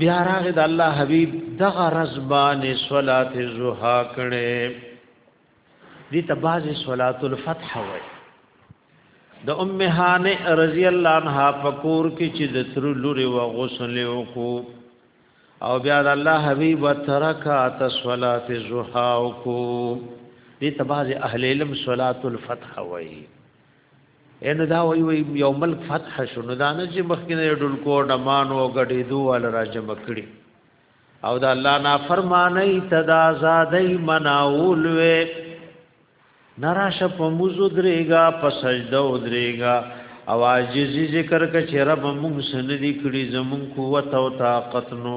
بیا راغی د الله حبیب دغه رزبان صلات الزوحا کړي دي ته باز صلات الفتح وای د ام هانه رضی الله عنها فکور کې چې د تر لوري و غسل وکړو او بیا د الله حبیب ترکا ته صلات الزوحا وکړو دي ته باز اهل علم صلات الفتح وای ان دا وی وی یو ملک فتح شو نو دا نه چې مخکنه ډول کو ډمان او غړې دوه ول راجم کړي او دا الله نا فرمانه تدا زادای مناول وی نراش په موزو درېګا په سجده او درېګا او عاجزی ذکر ک چې رب موږ سن دي کړي زمون قوت او طاقت نو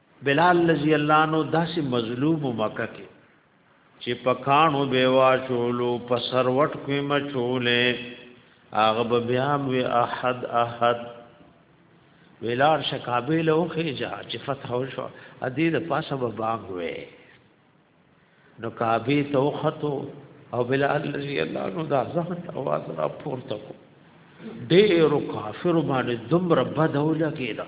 بلال رضی الله عنه داسې مظلوم مکه کې چې پکانو بیوا چولو په سروټ کې مچولې هغه به بیا وی احد احد ویلار شکابه له خېجا چې فتح وشو ا دې د پاسه به باغ وې نو کعبه ته وختو او بلال رضی الله عنه دا ځان आवाज را پورته کو ډېر کافر باندې دمر بدول کېدا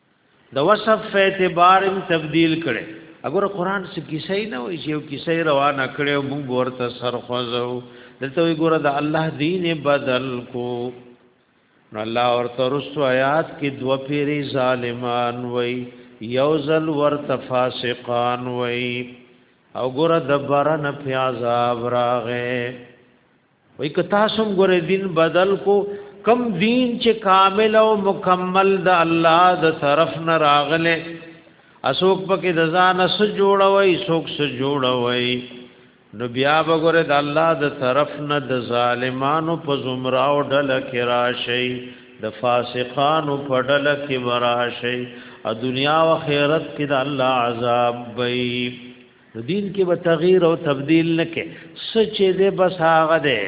د وصف په اعتبار هم تبديل کړي اگر قران څخه کیسه نه وي چې یو کیسه روانه کړي او موږ ورته سر خوځو دلته وی ګوره د الله دین بدل کو نو الله ورته رسو آیات کې دو پیری ظالمان وای یوزل ورته فاسقان وای او ګوره د برن پیاز ابراغه وای که تاسو هم ګورې دین بدل کو کم دین چې کامل او مکمل د الله د طرف نه راغله اسوک پکې د ځان سره جوړوي سوک سره جوړوي نو بیا وګوره د الله د طرف نه د ظالمانو په زمرا او ډل کې راشي د فاسقانو په ډل کې وراشي او دنیا او آخرت کې د الله عذاب وي نو دین کې به تغییر او تبديل نه کې سچ دې بس هغه دې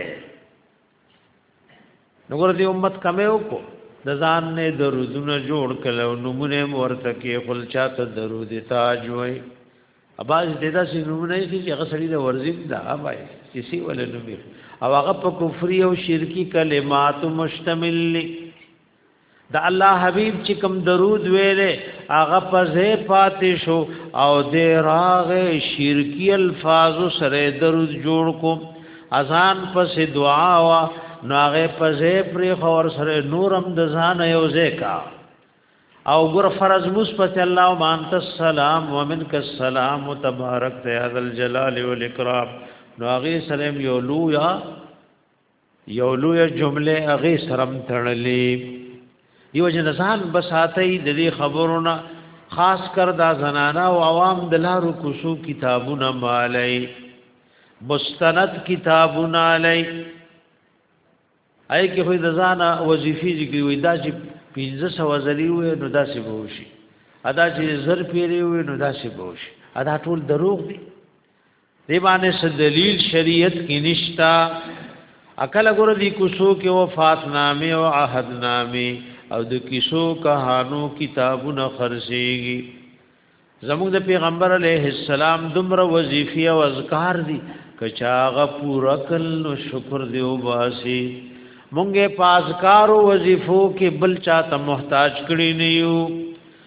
نو ګور دې امت کمه وکړو د ځان نه درودونه جوړ کله نمونه ورته کې خپل چاته درود تاج وای اباز دې دا سې نمونه یې چې هغه سړي د ورزیم دا وای چې سی ول نومي او هغه په کفري او شرکی کلمات مشتمل د الله حبیب چې کوم درود ویلې هغه په ځای پاتې شو او د راغ شرکی الفاظ سره درود جوړ کو اذان پس دعا وا ناغه په ځای پر خور سره نورم د ځان یو ځکا او ګور فرض مس پس الله وانت السلام ومنک السلام تبارک ذل جلال والاکرام ناغه سلام یو لویا یو لوی جمله هغه سرم تړلې یو جن ځان بساتې د دې خبرونه خاص کر دا زنانا او عوام د لارو کوسو کتابونه مالای مستند کتابونه علی اې کې خو د ځانا وظیفي ذکر وي دا چې 1500 وزلی وي نو دا څه بوشي ادا چې زر پیری وي نو دا څه بوشي ادا ټول دروغ دي دی باندې څه دلیل شریعت کې نشتا عقل ګور دی کوسو کې وفات نامه او عهد نامه او د کیسو کہانو کتابونه خرڅيږي زموږ د پیغمبر علیه السلام دمر وظیفه او اذکار دي کچاغه پورا کل نو شکر دی او باسي مونږه پاسکارو وظیفو کې بل چاته محتاج کړی نه یو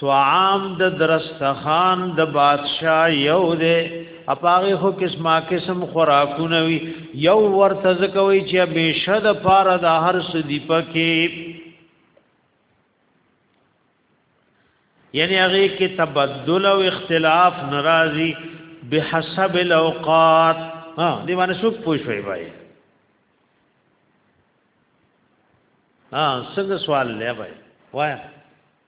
طعام د درستخان د بادشاہ یو دی اپاغه خو قسمه قسم خوراکونه وی یو ورته زکوي چې بشد پار د هر سدی پکې یعنی هغه کې تبدل او اختلاف ناراضي بحسب الاوقات ها دی باندې څوک پوښوي بای ها څنګه سوال لې بای وای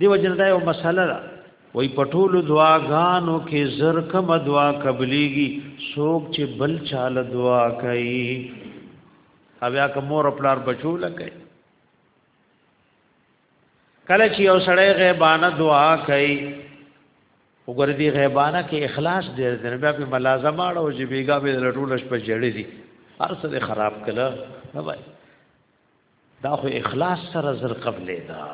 دی وجنه دا یو مسله ده وای پټول دعاګانو کې زر کم دعا قبليږي څوک چې بل چاله دعا کوي او یا کوم مور پلار بچو لکه کله چې یو سړی غیبانه دعا کوي وګوره دی غیبانه کې اخلاص دی نه بیا په ملازمه اړو چې بیګا به لټول شپ جړې دي هر څه خراب کړه نه وای دا خو اخلاص سره زر قبلې دا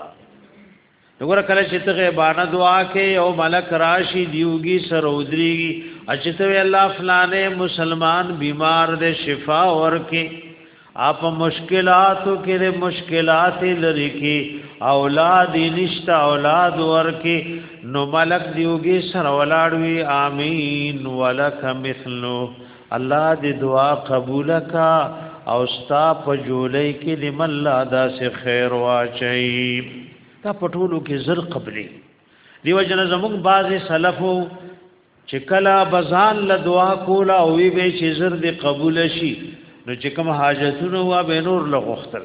وګوره کله چې ته غیبانه دعا کې او ملک راشي دیوږي سر ودريږي اچته الله فلانه مسلمان بیمار دې شفا ورکې اپ مشکلاتو کې دې مشکلات لري کې اولاد نشتا اولاد ورکې نو ملک دیوږي سر ولاړوي امين ولک مثلو الله دې دعا قبول کا او ستا په جولۍ کې دې مله داسې خیر واچي دا پټولو کې زر قبلې دیو جن زموږ بعضې سلفو چې کله بزان له دعا کولا او وی به چې زر دې قبول شي نو چې کوم حاجتونه وا به نور لغختل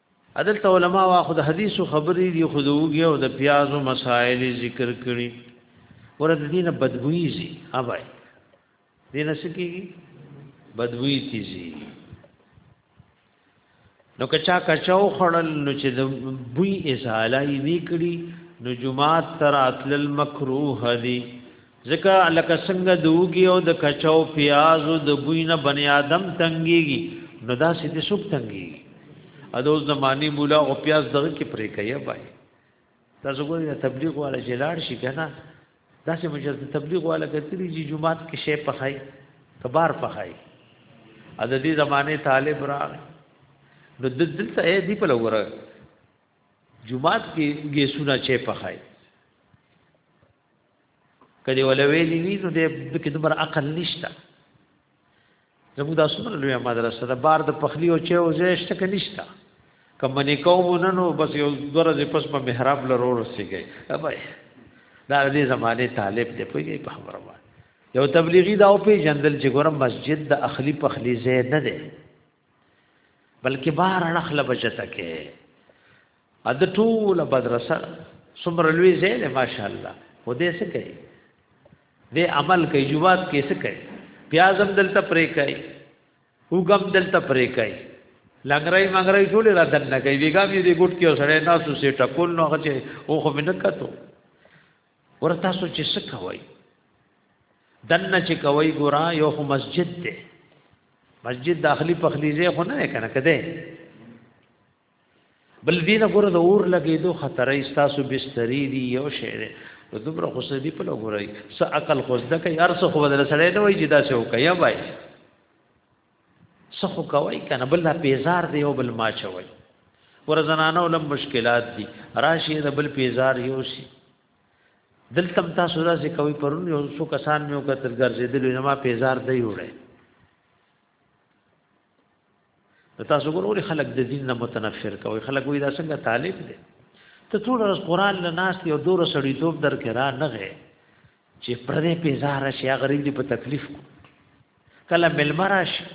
عدالت علماء واخو د حدیثو خبرې دی خو دوږي او د پیازو مسائل ذکر کړي ورته دینه بدبوئی زی اوبای دینه سکیږي بدوی تیزی نو کچا کچاو خړل نو چې د بوی ازاله یې نکړي نو جمعات تر اتل مکروه دی ځکه لکه څنګه د وګي او د کچاو پیازو د بوی نه بنی آدم تنګيږي نو دا سې دې سوک تنګيږي ادو زماني مولا او پیاز دغه کې پرې کوي بای تاسو ګورئ تبلیغ والا جلار شي کنه دا سه مجاز تبلیغ والا کتلی جی جمعات کې شی پخای کبار پخای ا د دې زمانه طالب راغ نو د دلته اې دی په لور جمعات کې ګیسونه چه پخای کدی ولوي دی وی نو د کې دمر عقل نشته زموږ د سمره لوی مدرسه د بار د پخلی او چې او زیشته کې نشته کوم نه کوم نه نو بس یو درځ پس په محراب لرو رسیږي ابای دا دې زمانه طالب دې پوي په خبره وای یو تبلیغی دا او په جندل چې ګورم مسجد د اخلی پخلی زه نه ده بلکې بار اخله بچته کې ا د ټوله مدرسه څومره لوی ځای دی ماشاءالله خو دې څه کوي دې عمل کوي جواب کې څه کوي پیاز هم دلته پرې کوي وګم دلته پرې کوي لنګرای مګرای ټول را دن نه کوي بیګا مې دې ګټ کې سره تاسو سي ټکول نو هغه چې او خو مې نه کتو ور تاسو چې څه کوي دنه چې کوي ګورا یو خو مسجد دی مسجد داخلي پخلیزه خو نه کنه کده بل دې نه ګوره د اور لګېدو خطر یې تاسو بستری دی یو شی دی نو دومره خو سدي په لګورای س عقل خو زده کوي هر څه خو بدل سره نه وای چې دا څه وکیا وای څه خو کوي کنه بل لا پیزار دی او بل ما چوي ور زنانه ولم مشکلات دي راشي د بل پیزار یو شي دلته تاسو راځي کوي پرون یو څو کسان مې وکتل ګرځېدل نو ما پیزار دی وړه تاسو ګورئ خلک د دین نه متنفر کوي خلک وایي دا څنګه طالب دی ته ټول ورځ قران له ناس یو دور سړی توپ در کې را نه غي چې پردې په زار شي غریب دی په تکلیف کله ملما راشي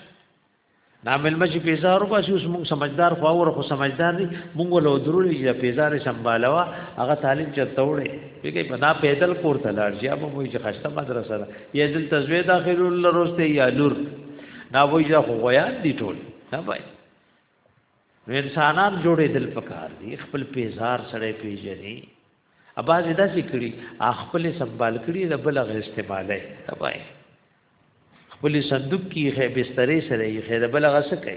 دا ملما چې په زار وباسي اوس موږ سمجدار خو اور خو سمجدار دي موږ له درولې چې په زار سمبالوا هغه طالب چرته وړي بګي په دا پیدل کور ته لاړ شي ابو موږ چې خسته مدرسه ده یا دل تزوی داخلو لروسته یا لور دا وایي دا خو غویان دي ټول نه وایي نو انسانان جوړې دل پکار دي خپل پیزار سره پیژني اباز دا چې کړي خپل سنبال کړي د بل غ استعماله نه وایي خپل صندوق کې خې بسترې سره یې خې د بل غ سکه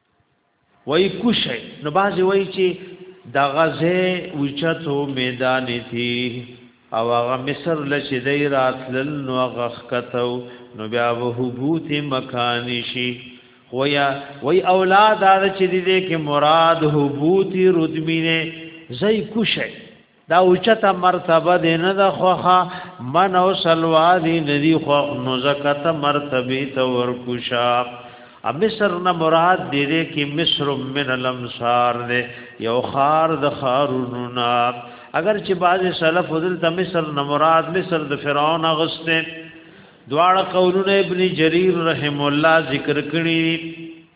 وای کوشي نو باز وای چې د غزه وچتو میدان تی او هغه مصر لچې دی راتلل نو هغه خکتو نو بیا وهبوت مکان شي ویا وی اولاد دا چې دې کې مراد هبوت رودمینه زئی کوشه دا اوچته مرتبه دی نه د خوخه من او سلوا دی ندی خو نو زکات مرتبه ته ورکوشا ا مصر نه مراد دی دی کی مصر من الامصار دی یو خار د خارونو نا اگر چې بعض سلف دل ته مصر نه مراد مصر د فرعون غسته دواړه قولونه ابن جریر رحم الله ذکر کړی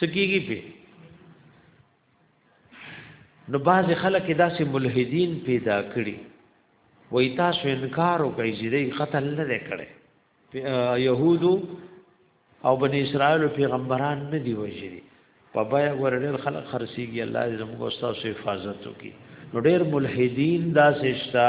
سکیږي په نو باز خلک داسې ملحدین پیدا کړي وای تاسو انکار وکړئ چې دوی قتل نه کړي يهودو او بنی اسرائیل پیغمبران نه دی وژلي په بیا ورنل خلق خرسيږي الله دې زموږ استاد حفاظت وکړي نو ډېر ملحدین دا سشتا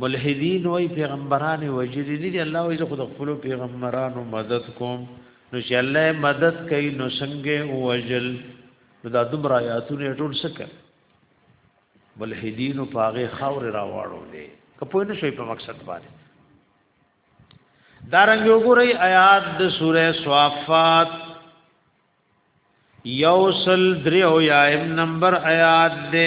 ملحدین وای پیغمبران وجلی نه دی الله وای زه خود خپل پیغمبرانو مدد کوم نو چې الله مدد کوي نو څنګه وجل دا دومره آیاتونه ټول سکه ملحدین په هغه خاور راواړو دي کپوی نه شوی په مقصد باندې دارنګ وګورئ آیات د سوره صافات یوصل دریو یایم نمبر آیات ده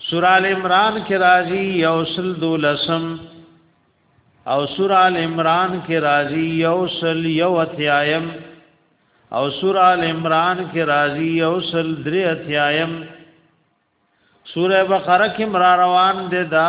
سورہ ال عمران کې راځي یوسل دولسم او سورہ ال عمران کې راځي یوسل یو اتیایم او سورہ ال عمران کې راځي یوسل درې اتیایم سورہ بقره کې مرا روان دي دا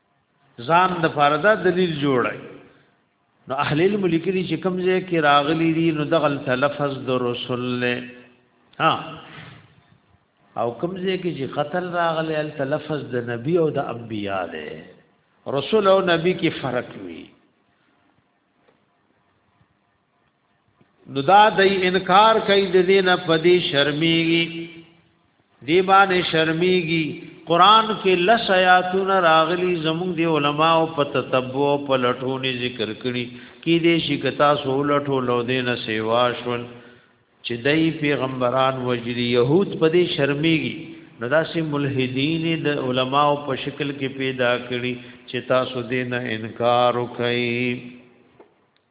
ځان د پاره دا دلیل جوړای نو اهل علم لیکلي چې کوم ځای کې راغلي دي نو دغل تلفظ د رسول له ها او کوم ځای کې چې قتل راغلی ال تلفظ د نبی او د انبیا دی رسول او نبی کې فرق وي نو دا د انکار کوي د دې نه پدې شرمېږي دی باندې شرمېږي قران کې لس آیاتونه راغلي زموږ دی علما او په تتبع په لټونی ذکر کړي کې دې شي کتا سو لټو لو دې نه سیوا شول چې دای پیغمبران وجری يهود په دې شرمېږي نو دا سي ملحدین د علما او په شکل کې پیدا کړي چې تاسو دې نه انکار وکړي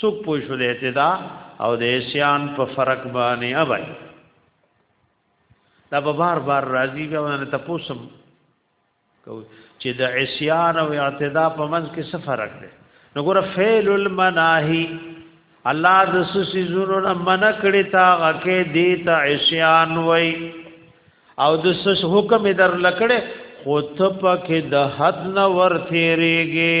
څوک پوه شو د اعتدا او د اسیان په فرق باندې اوبای دا به بار بار راځي بیا ونه تاسو کو چې د اسیان او اعتدا په منځ کې څه فرق دی نو ګور فعل المناهی الله د سسی زونو نه من کړی تا غکه دی ته اسیان وای او د سس حکم در لکړې خو ته پکې د حد نه ورتهریږي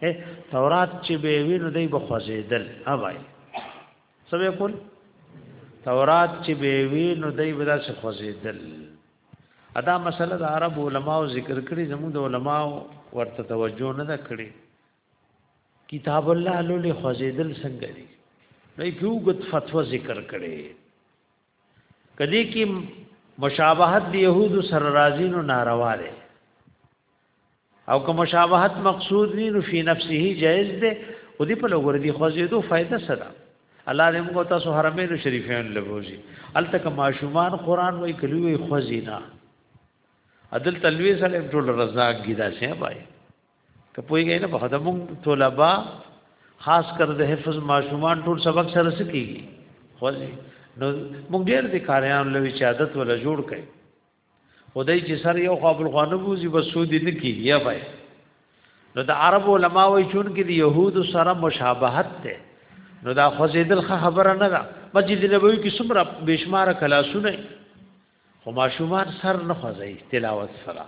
تورات چې به وینو دی به خوځیدل اوای سبه کول تورات چې به وینو دی به داسې خوځیدل ادا مسله د عرب علماو ذکر کړي زموږ د علماو ورته توجه نه کړي کتاب الله لولې خوځیدل څنګه دی نو یو غت فتوا ذکر کړي کدی کی مشابهت د يهود سره راځي نو ناروا ده او که مشابهت مقصود وي نو فی نفسه جائز ده او دی په لور دی خو زیدو فائدہ سره الله دې موږ تاسو حرمین شریفین لبوزي الته که ماشومان قران وای کلوې خوځینا عدل تلوي سره ټول رزاق گیدا شه بای ته پوهیږئ نه په دمو طلبه خاص کر د حفظ ماشومان ټول سبق سره سکی خوځي نو موږ ډېر د کاریان لوي چې عادت ولا جوړ کړي خدای چې سر یو خو ابل غانو بوزي بس سود نه کیږي یا بای نو د عرب علما وایي چون کې د يهودو سره مشابهت ده نو دا خوځیدل خبره نه ده مسجد نبوي کې څومره بشمار کلاسونه خو ماشومان سر نه خوځي تلاوت سره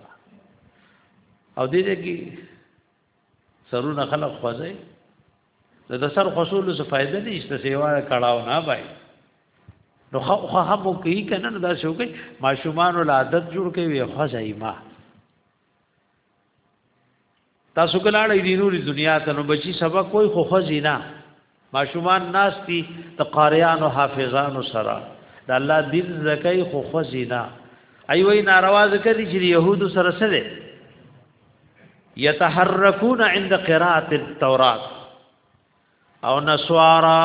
او دې دې کې سرونه خلق خوځي نو د سر خصول څه فائدہ نشته سیوا کړهو نه بای نو خو خو هم کوي کنه دا شو کوي ماشومان ول عادت جوړ کوي خوځي ما تاسو کلاړې دي نوري دنیا ته نو بچي سبق کوئی خو خزینا ماشومان ناس دي ته قاریان او حافظان سره د الله دین زکای خو خزینا ای وای ناروا ذکر دي چې يهودو سره سره يتحركون عند قراءه التوراۃ او نسوارا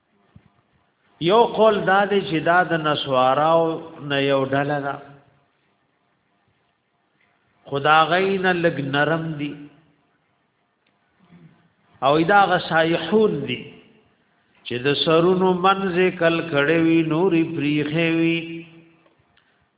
یو قول دا دی چې دا د نسواراو نه یو ډله ده خدا غین لګ نرم دی او دا غسایحون دی چې د سرونو منځ کل کړي وي نوري پریخي وي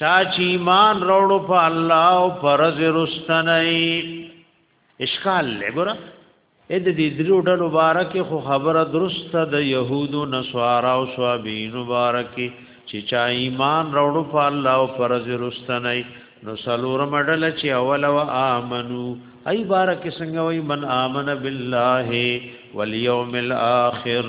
چا چې ایمان راوړو په الله او پرز رستنی اشکال لګره اې د دې درو ډلو مبارکه خو خبره درسته د يهودو نصارا او صابین مبارکه چې چا ایمان راوړو په الله او پرز رستنی نو سلور مډل چې اول و امنو ای بارک څنګه وای من امن بالله والیوم الاخر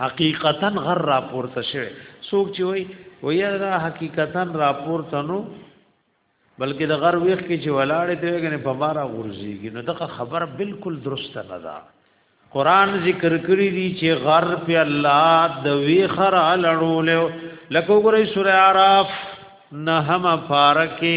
حقیقتا غر راپورته شوه څوک چې وای وای دا حقیقتا راپورته نو بلکې د غر ویخ کې چې ولاړې ته وګنه په مارا غورځيږي نو دغه خبره بالکل درسته نه ده قران ذکر کړی دی چې غر په الله د ویخر لړول لکه وګورئ سوره আরাف نهم فارکه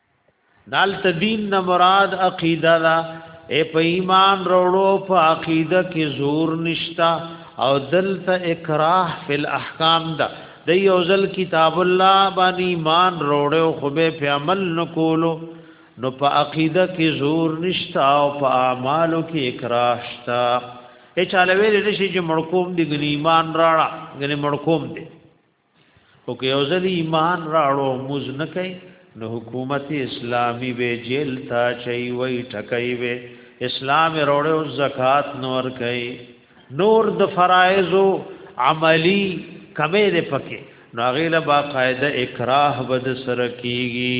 دالت دین نه مراد عقیده ده اے په ایمان وروړو په عقیده کې زور نشتا او دلته اکراه فی الاحکام ده د یوزل کتاب الله باندې ایمان وروړو خو به په عمل نکولو نو په عقیده کې زور نشتا او په اعمالو کې اکراه شتا اے چاله ویل نشي چې مړکوم دی ګنی ایمان راړه ګنی مړکوم دی او که یو ځل ایمان راړو موز نه کوي نو حکومت اسلامی به جیل تا چي وي ټکای وي اسلام وروړو زکات نور کوي نور د فرایض عملی کمې ده پکې نو غیله با قاعده اکراه بد سره کیږي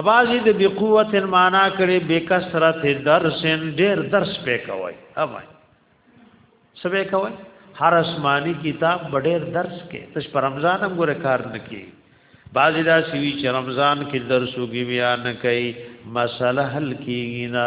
ابازی د بی قوت معنا کړي بی کثرت درس ډیر درس پې کوي اوای سبه کوي هر اسماني کتاب ډیر درس کې تش پر رمضان هم ګوره کار نکي بعضی دا سوي چې رمضان کې درس وګي بیا نه کوي مسله حل کیږي نه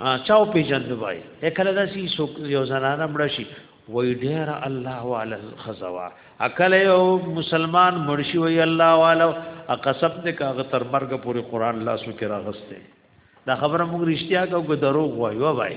ها چاو پیجن وای کله دا سی سو یو زنانه مړ شي وای ډیر الله والا خزوا اکل یو مسلمان مړ شي وای الله والا قسم دې کاغه تر مرګ پورې قران لاسو کې راغسته دا خبره موږ رښتیا کو دروغ وای وای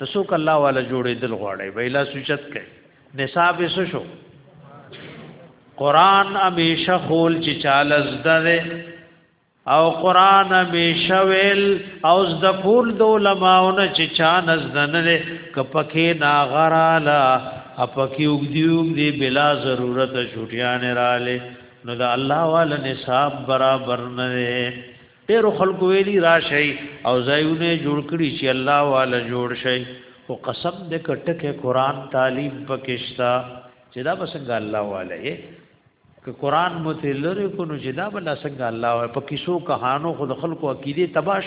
نو څوک الله والا جوړېدل غواړي به الله سوچت کوي نصاب یې شو قران همیشه خول چې چاله زده او قران همیشه ویل او زده کول د علماونه چې چا نزدنه کپکه ناغرالا اپکی وګدیوګ دی بلا ضرورت شوټیان رااله نو دا الله والا نصاب برابر نه ډېرو خلکو ویلي راشي او ځایونه جوړ کړي چې الله والا جوړ شي او قسم دې کټکه قران تعلیم پکښتا چې دا بسنګ الله والا یې که قران مو ته لری کو نو چې دا بل څنګه الله والا په کیسو کہانو خود خلکو عقیده تباش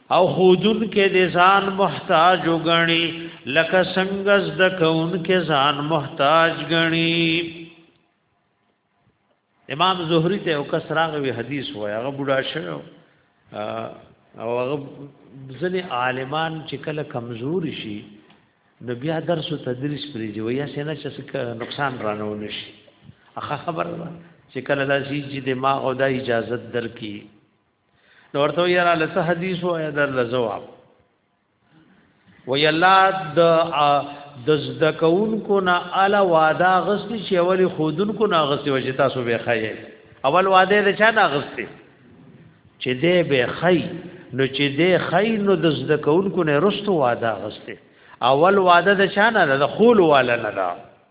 او خودن کې د ځان محتاج غني لکه څنګه د کون کې ځان محتاج غني امام زهري ته او کس راغوي حدیث وای هغه بوډا شوی او هغه ځنې عالمان چې کله کمزور شي نو بیا درس او تدریس پرې دی ویا سینا چې نقصان رانه ونشي هغه خبره چې کله لاسي چې دماغ او د اجازه درکې نو ورته یې را لسه حدیث و یا در لزواب وی الله د د زده کوونکو نه الا واده غستی چې اولی خودونکو نه غستی وجه تاسو به خایې اول واده د چا نه غستی چې دې به خای نو چې دې خای نو د زده کوونکو نه رستو واده غستی اول واده د چا نه د خول والا نه ده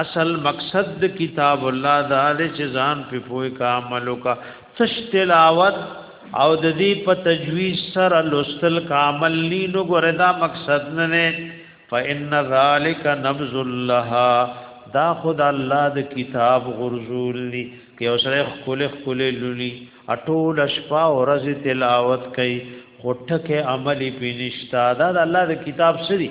اصل مقصد د کتاب الله دا دی چې ځان په پوي کا عمل وکا تش تلاوت او د دې په تجویز سره لوستل کا عمل لی نو ګره دا مقصد نه نه فإن ذلك نبذ الله دا خود الله د کتاب غرزول لی کې اوسره خپل خپل لولي اټول شپه او ورځ تلاوت کوي خټکه عملی پینشتا دا د الله د کتاب سری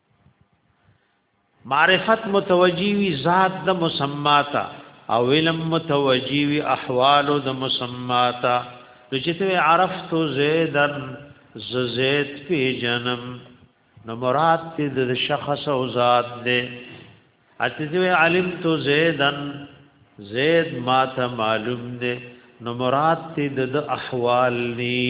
معرفت متوجی وی ذات د مسماتا او علم متوجی وی احوال د مسماتا نو چې ته عرفت زیدن ز زید پی جنم نو مراد ته د شخص او ذات دی اته چې علم تو زیدن زید ما ته معلوم دی نو مراد ته د احوال دی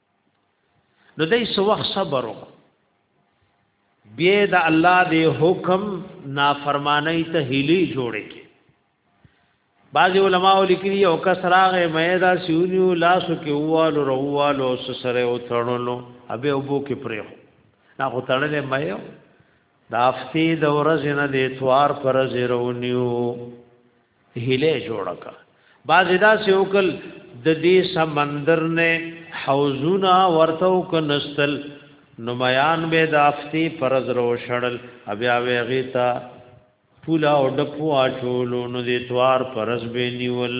نو دای سو وخت صبر وکړو بیا د الله دی حکم نافرمانی ته هلی جوړه کی بعض علماء لیکلی او کس راغ میدا سیونیو لاسو کې ووال رووال او سره او تړلو ابه وبو کې پرې نه خو تړلې مې دا افتی د ورځې نه د اتوار پر زیرونیو هله جوړه کا باز دا سه وکل د دې سمندر نه حوزونه ورته وک نستل نو میان به د افتی پرز رو شړل بیا ویغی تا پولا او ډپو اچولو نو دې توار پرز به نیول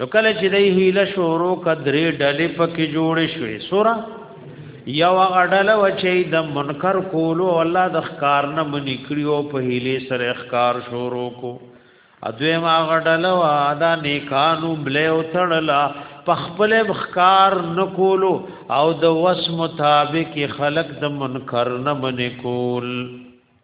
نو کله چې دی هیله شورو کدرې ډلې پکې جوړې شوې سورا یو غډل وچې د منکر کولو الله د ښکار نه منی کړیو په هیله سره ښکار شورو کو ادوی ما غډل وا دا نیکانو بلې او تړلا په خپل ښکار نکولو او د وس مطابق خلق د منکر نه منی کول